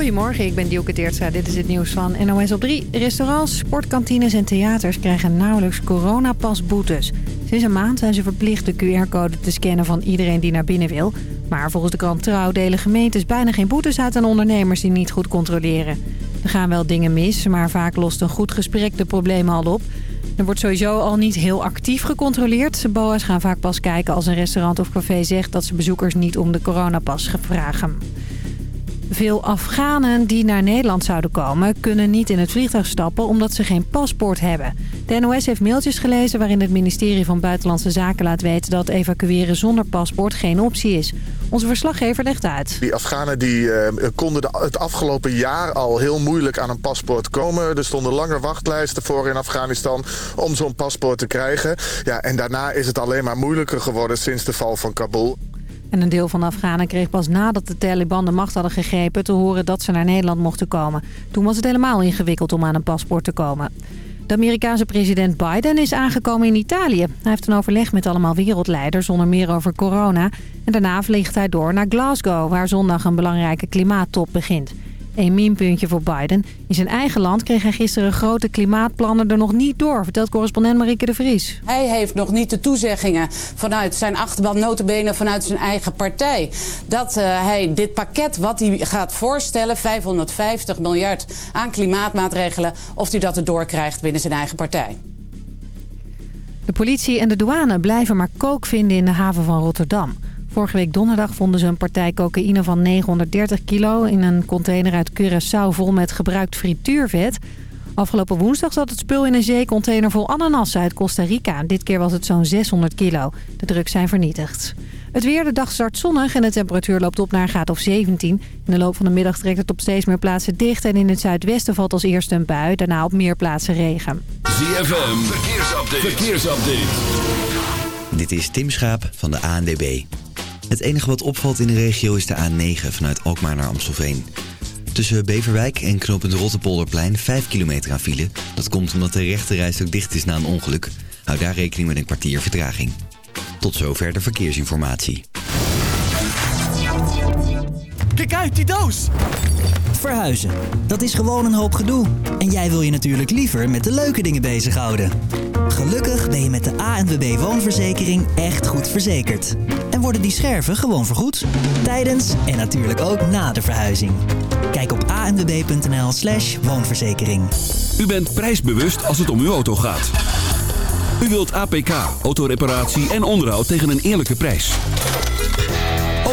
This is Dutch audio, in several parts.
Goedemorgen, ik ben Dielke Teertstra. Dit is het nieuws van NOS op 3. Restaurants, sportkantines en theaters krijgen nauwelijks coronapasboetes. Sinds een maand zijn ze verplicht de QR-code te scannen van iedereen die naar binnen wil. Maar volgens de krant Trouw delen gemeentes bijna geen boetes uit aan ondernemers die niet goed controleren. Er gaan wel dingen mis, maar vaak lost een goed gesprek de problemen al op. Er wordt sowieso al niet heel actief gecontroleerd. BOA's gaan vaak pas kijken als een restaurant of café zegt dat ze bezoekers niet om de coronapas vragen. Veel Afghanen die naar Nederland zouden komen... kunnen niet in het vliegtuig stappen omdat ze geen paspoort hebben. De NOS heeft mailtjes gelezen waarin het ministerie van Buitenlandse Zaken laat weten... dat evacueren zonder paspoort geen optie is. Onze verslaggever legt uit. Die Afghanen die, uh, konden het afgelopen jaar al heel moeilijk aan een paspoort komen. Er stonden lange wachtlijsten voor in Afghanistan om zo'n paspoort te krijgen. Ja, en daarna is het alleen maar moeilijker geworden sinds de val van Kabul. En een deel van de Afghanen kreeg pas nadat de Taliban de macht hadden gegrepen... te horen dat ze naar Nederland mochten komen. Toen was het helemaal ingewikkeld om aan een paspoort te komen. De Amerikaanse president Biden is aangekomen in Italië. Hij heeft een overleg met allemaal wereldleiders, onder meer over corona. En daarna vliegt hij door naar Glasgow, waar zondag een belangrijke klimaattop begint. Een minpuntje voor Biden. In zijn eigen land kreeg hij gisteren grote klimaatplannen er nog niet door, vertelt correspondent Marieke de Vries. Hij heeft nog niet de toezeggingen vanuit zijn achterban, notabene vanuit zijn eigen partij. Dat uh, hij dit pakket wat hij gaat voorstellen, 550 miljard aan klimaatmaatregelen, of hij dat erdoor krijgt binnen zijn eigen partij. De politie en de douane blijven maar kook vinden in de haven van Rotterdam. Vorige week donderdag vonden ze een partij cocaïne van 930 kilo... in een container uit Curaçao vol met gebruikt frituurvet. Afgelopen woensdag zat het spul in een zeecontainer vol ananas uit Costa Rica. Dit keer was het zo'n 600 kilo. De drugs zijn vernietigd. Het weer, de dag start zonnig en de temperatuur loopt op naar een graad of 17. In de loop van de middag trekt het op steeds meer plaatsen dicht... en in het zuidwesten valt als eerste een bui, daarna op meer plaatsen regen. ZFM, verkeersupdate. verkeersupdate. Dit is Tim Schaap van de ANDB. Het enige wat opvalt in de regio is de A9 vanuit Alkmaar naar Amstelveen. Tussen Beverwijk en knooppunt Rotterpolderplein 5 kilometer aan file. Dat komt omdat de rechte ook dicht is na een ongeluk. Hou daar rekening met een kwartier vertraging. Tot zover de verkeersinformatie. Kijk uit, die doos! Verhuizen, dat is gewoon een hoop gedoe. En jij wil je natuurlijk liever met de leuke dingen bezighouden. Gelukkig ben je met de ANWB Woonverzekering echt goed verzekerd. En worden die scherven gewoon vergoed. Tijdens en natuurlijk ook na de verhuizing. Kijk op anwb.nl slash woonverzekering. U bent prijsbewust als het om uw auto gaat. U wilt APK, autoreparatie en onderhoud tegen een eerlijke prijs.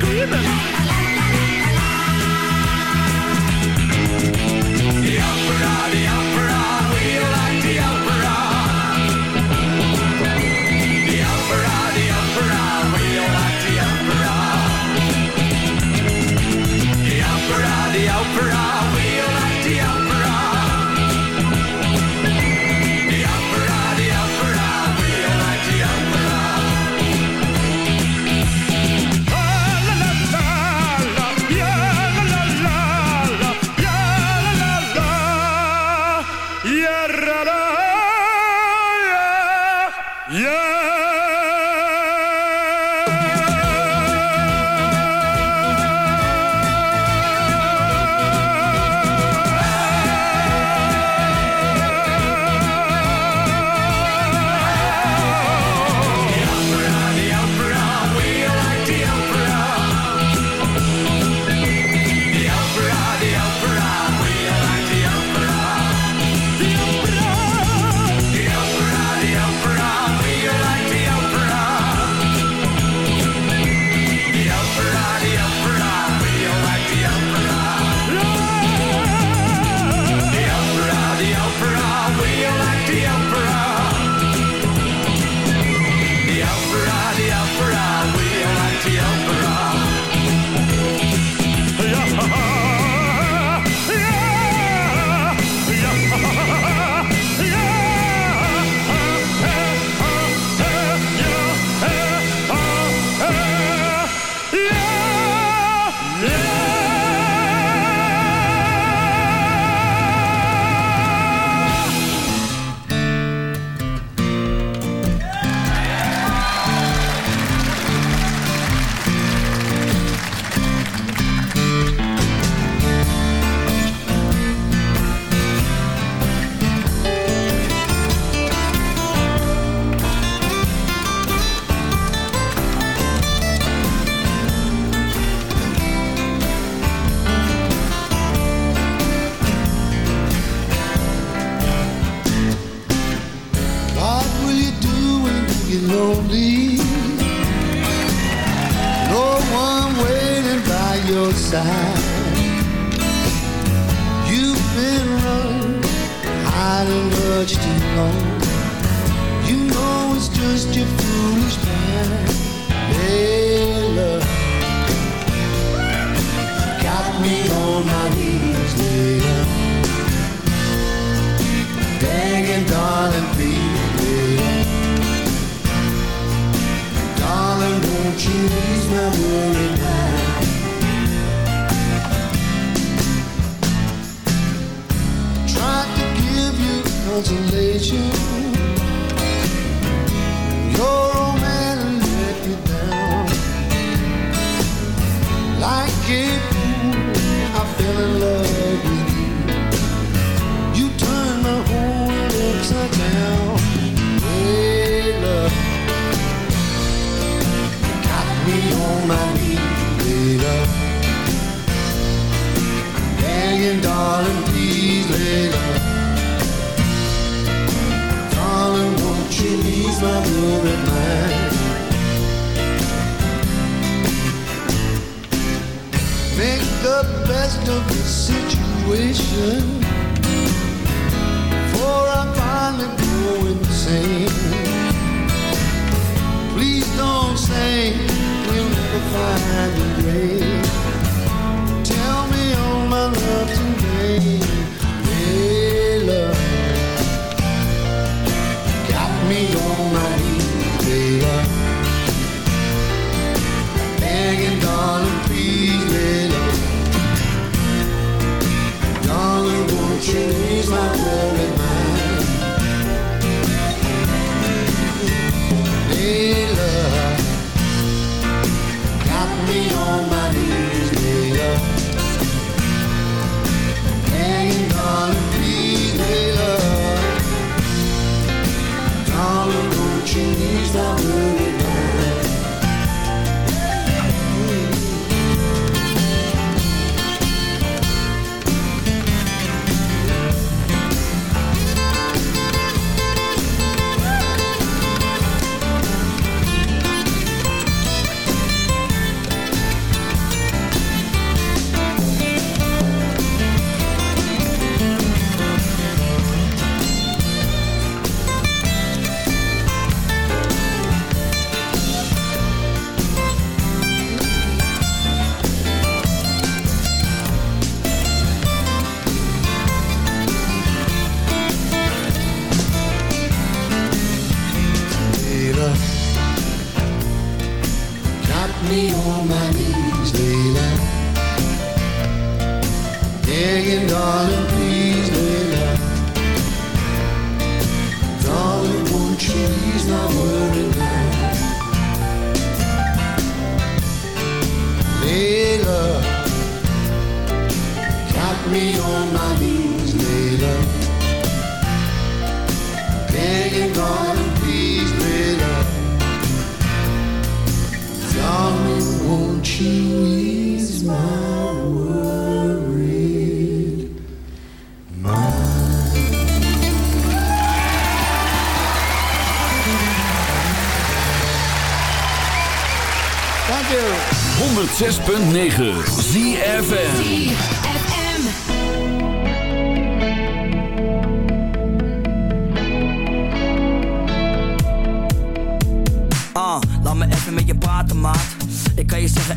screaming. The opera, the opera, 106.9 ZFM. Ah, laat me even met je praten, maat. Ik kan je zeggen,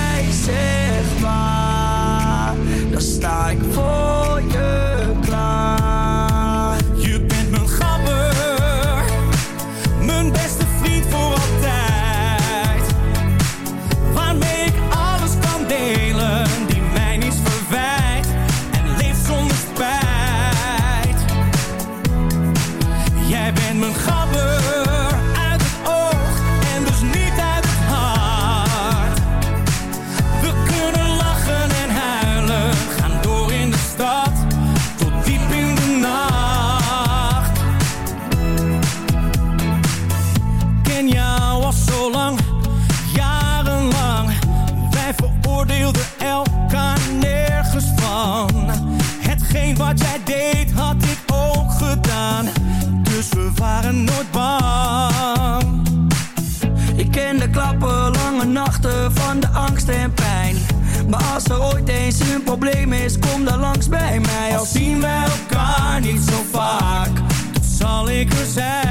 zegt waar, dan sta ik voor eens een probleem is, kom dan langs bij mij. Al zien wij elkaar niet zo vaak, dan zal ik er zijn.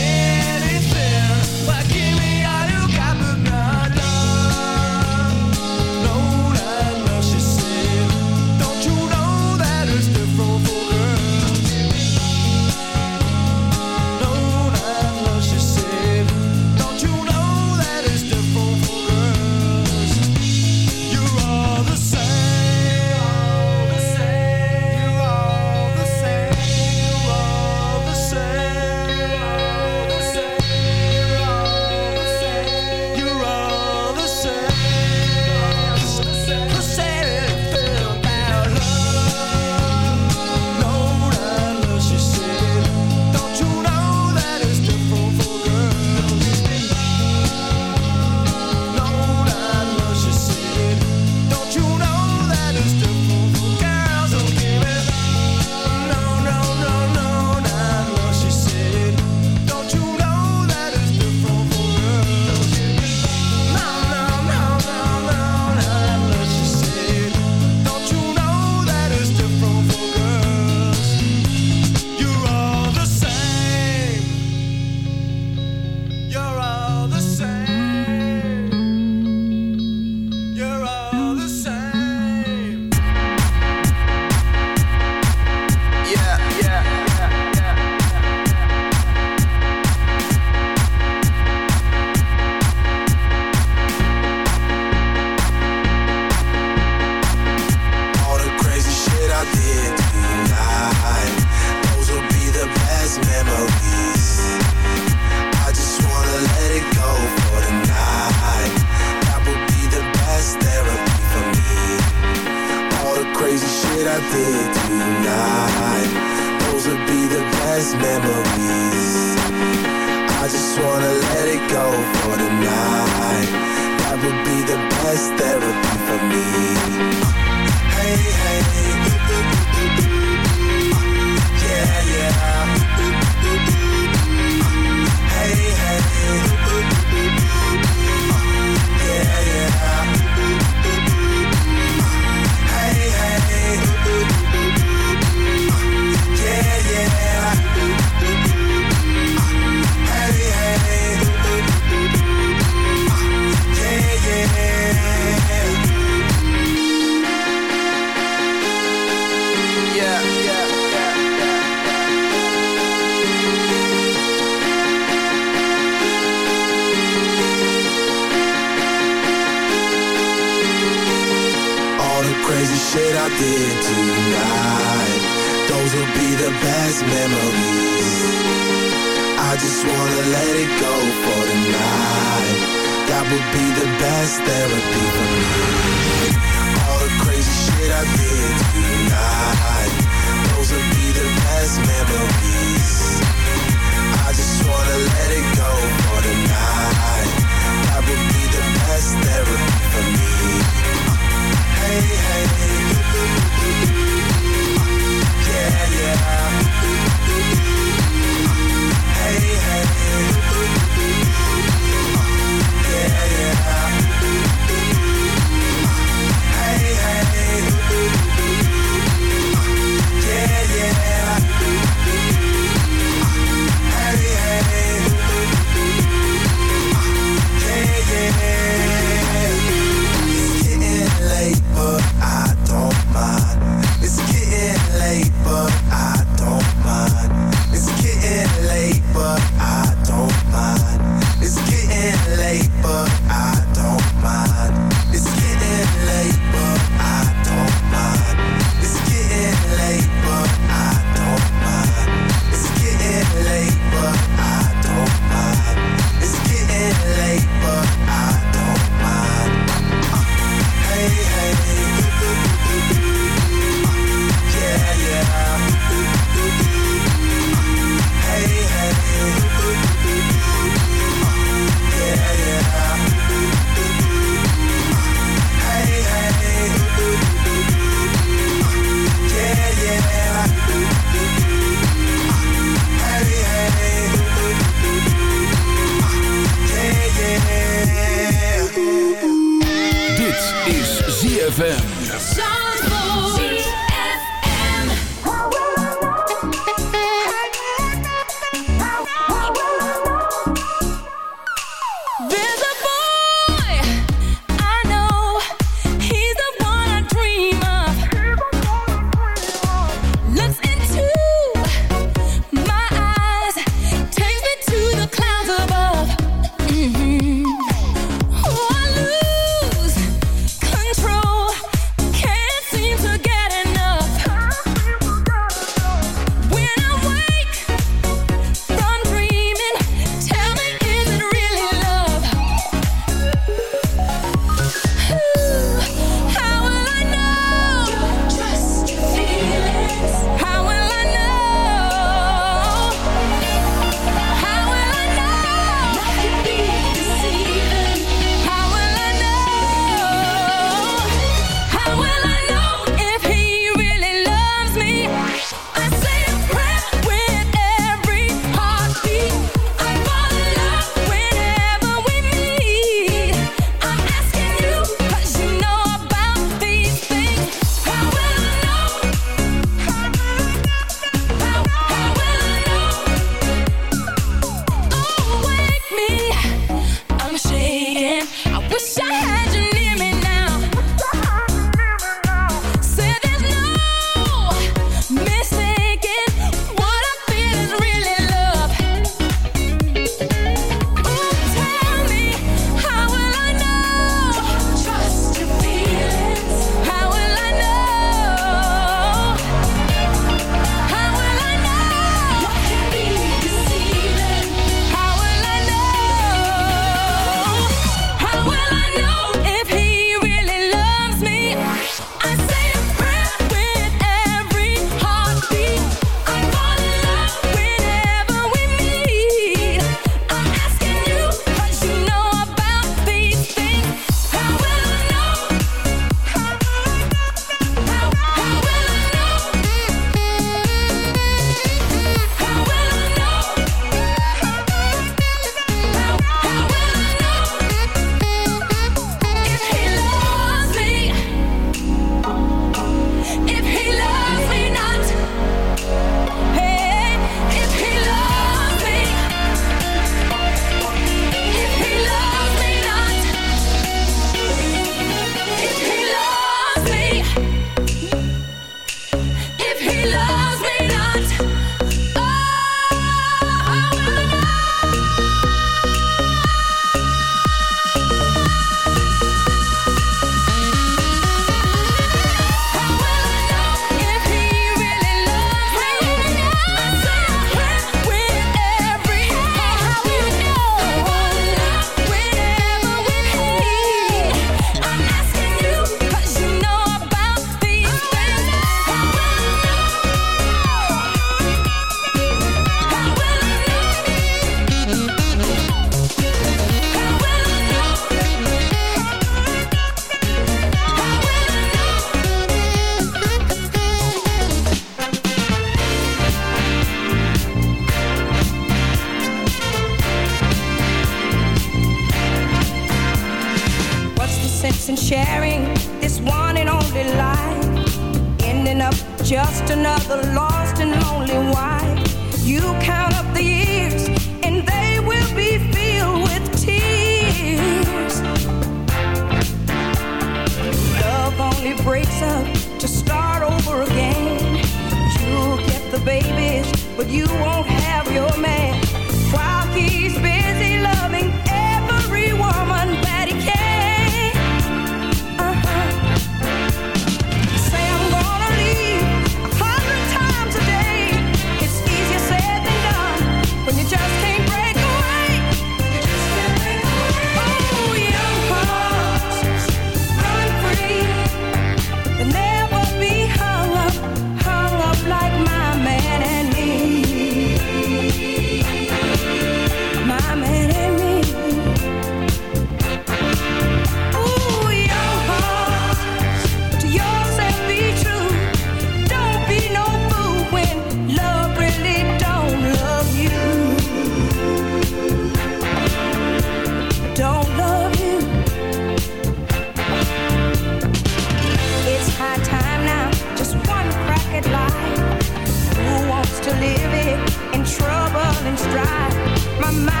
My mind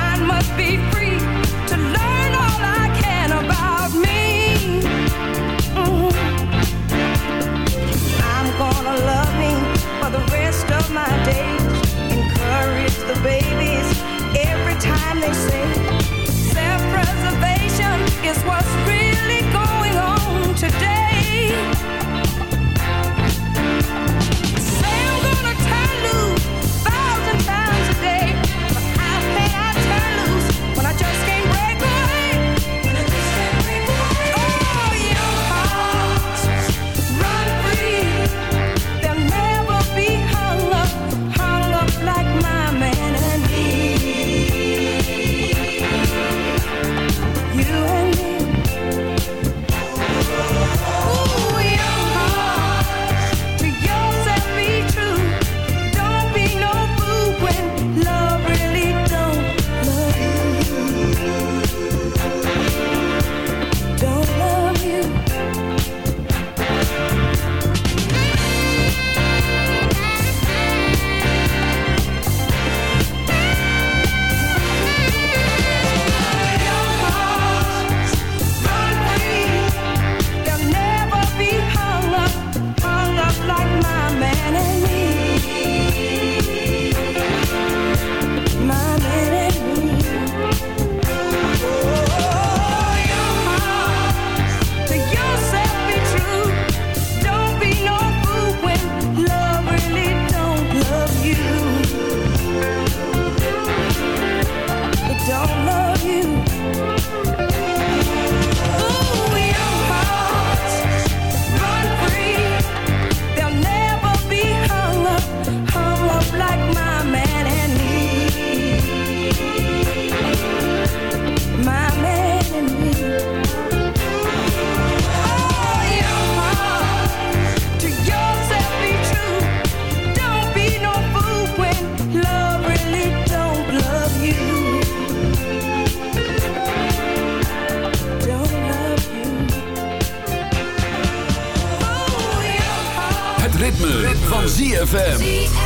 ZFM.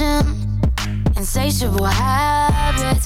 Insatiable habits.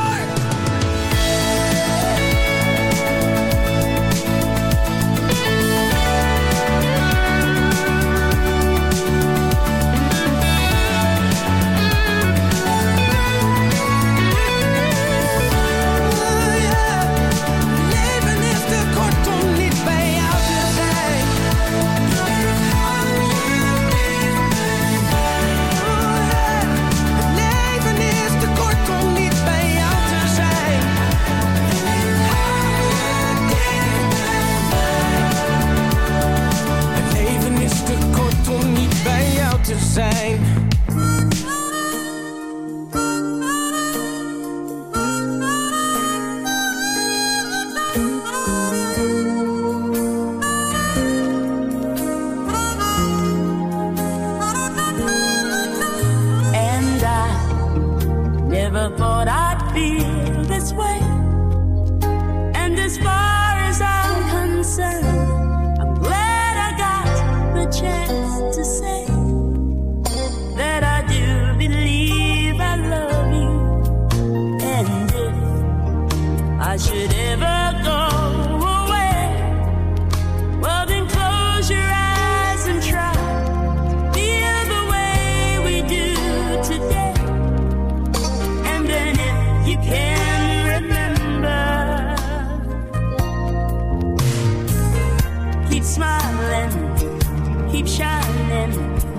Keep smiling, keep shining,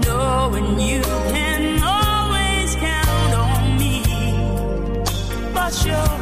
knowing you can always count on me. For sure.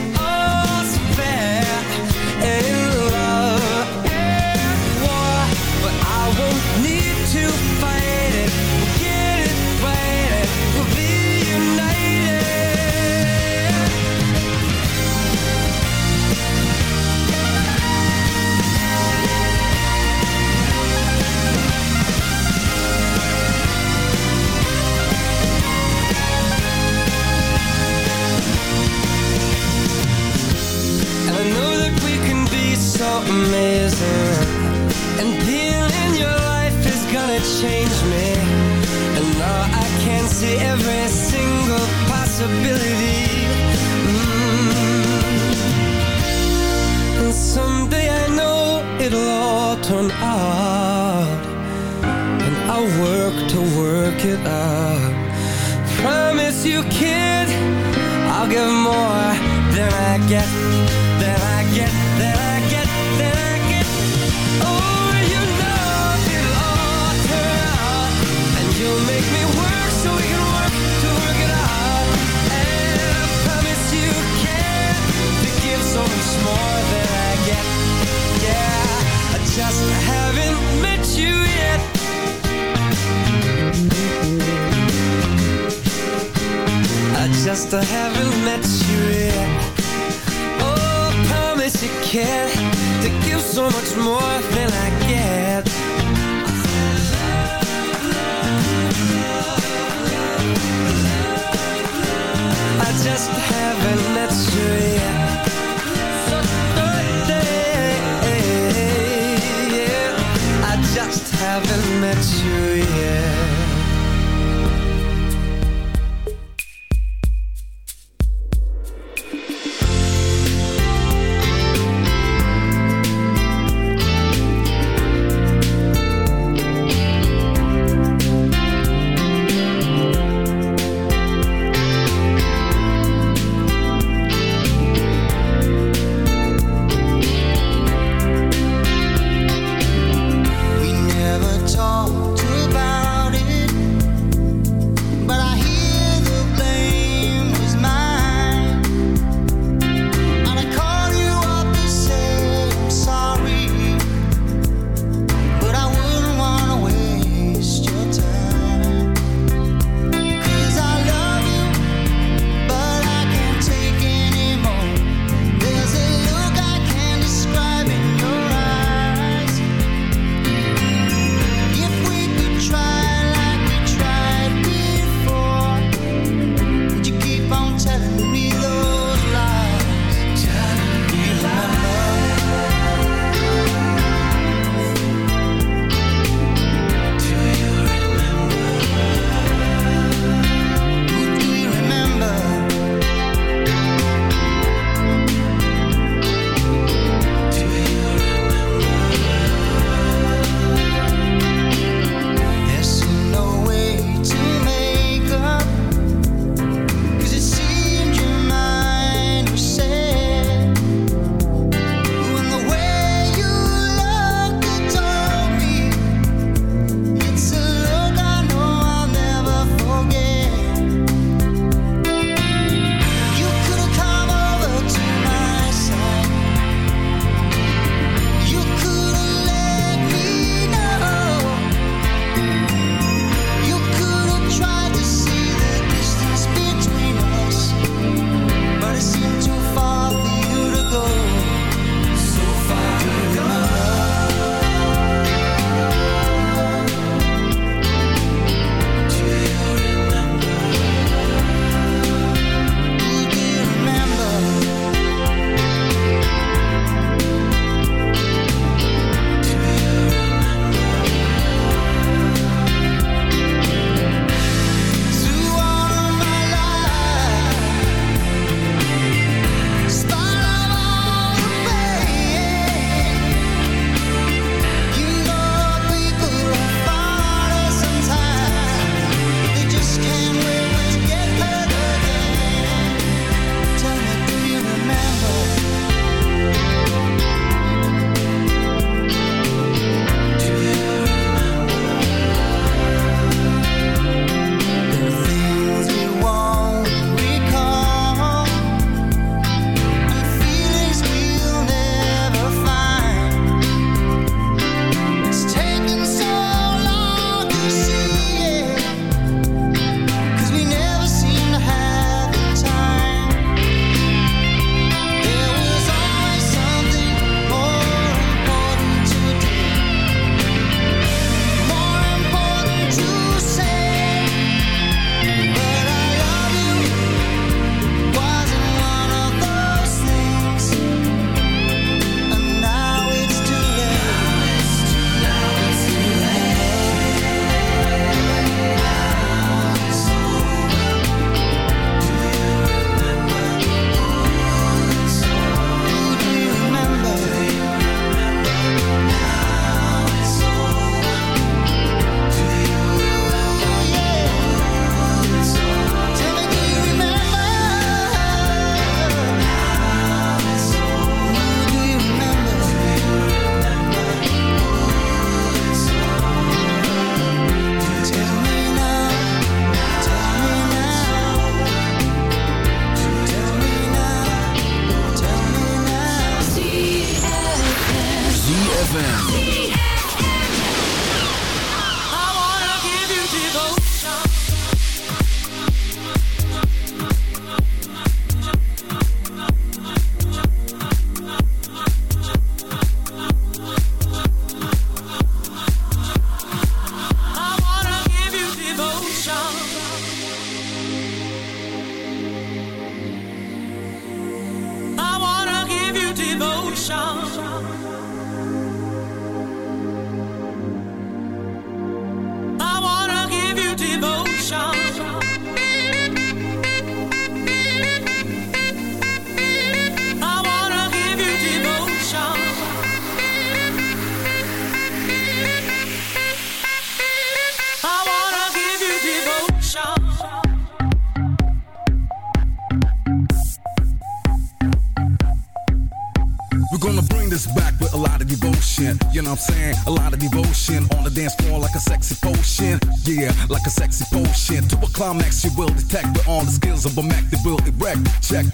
You will detect with all the skills of a Mac that will erect. Check,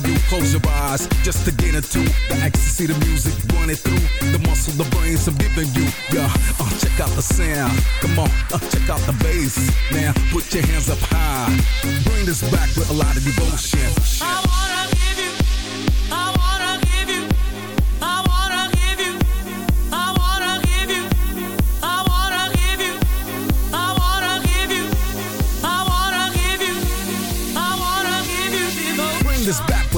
for you. Close your eyes just to get into the ecstasy, the music running through the muscle, the brains I'm giving you. Yeah, uh, check out the sound. Come on, uh, check out the bass. Now put your hands up high. Bring this back with a lot of devotion. I wanna give you, I wanna give you, I wanna give you, I wanna give you, I wanna give you, I wanna give you, I wanna give you, I wanna give you. Bring this back